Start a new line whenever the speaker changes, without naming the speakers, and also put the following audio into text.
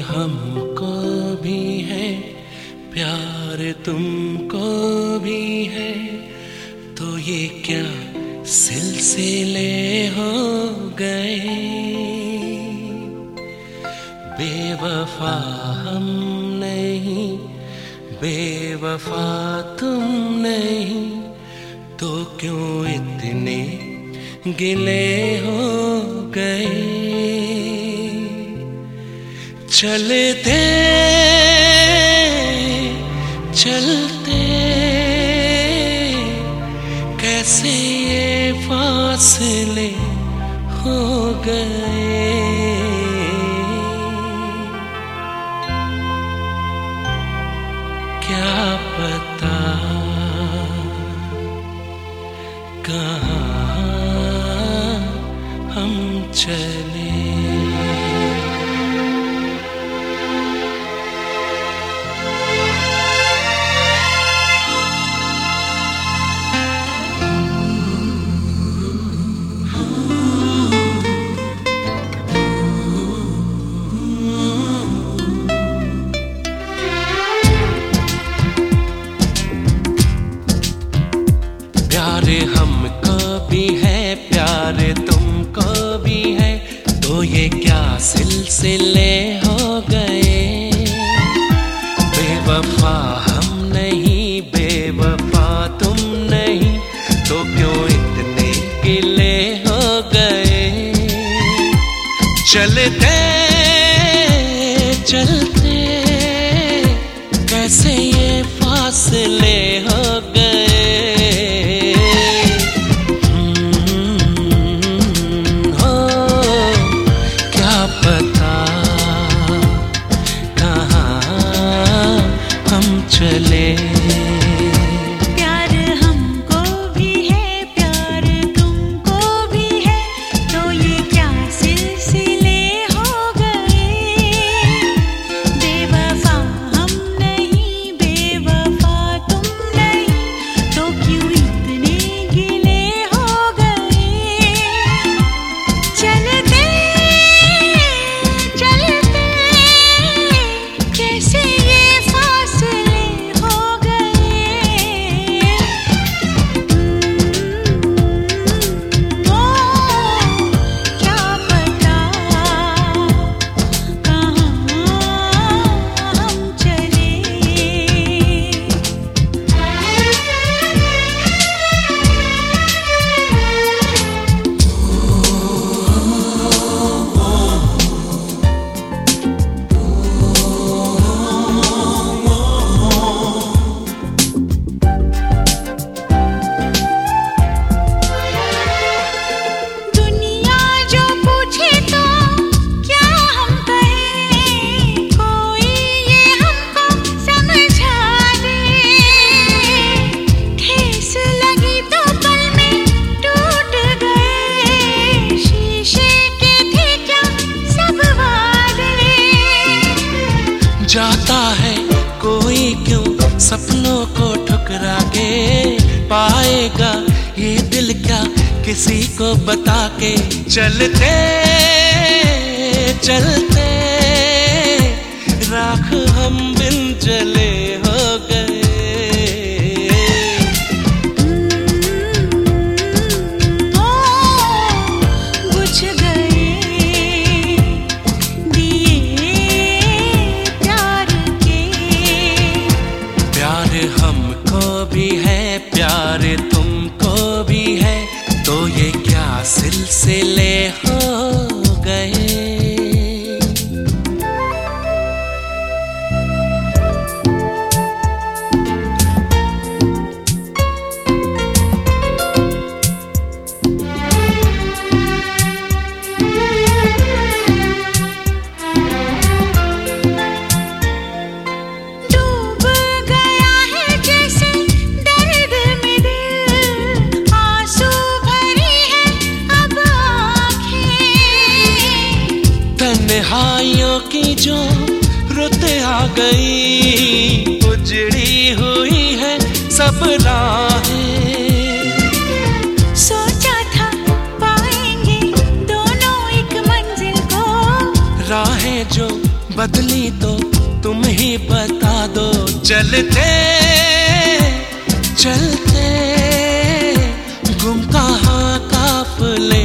हमको भी है, प्यार तुमको भी है। तो ये क्या सिलसिले हो गए? बेवफा हम नहीं, बेवफा तुम नहीं। तो क्यों इतने गिले हो गए? चलते चलते। कैसे ये फासले हो गए? क्या पता कहाँ हम चले? ये क्या सिलसिले हो गए? बेवफा हम नहीं, बेवफा तुम नहीं तो क्यों इतने गिले हो गए? चलते चलते, कैसे ये फासले चले। जाता है, कोई क्यों सपनों को ठुकरा के पाएगा? ये दिल क्या किसी को बता के चलते चलते रुत आ गई। उजड़ी हुई है सब राहें।
सोचा था पाएँगे दोनों एक मंजिल को।
राहें जो बदली तो तुम ही बता दो। चलते चलते गुम कहाँ काफले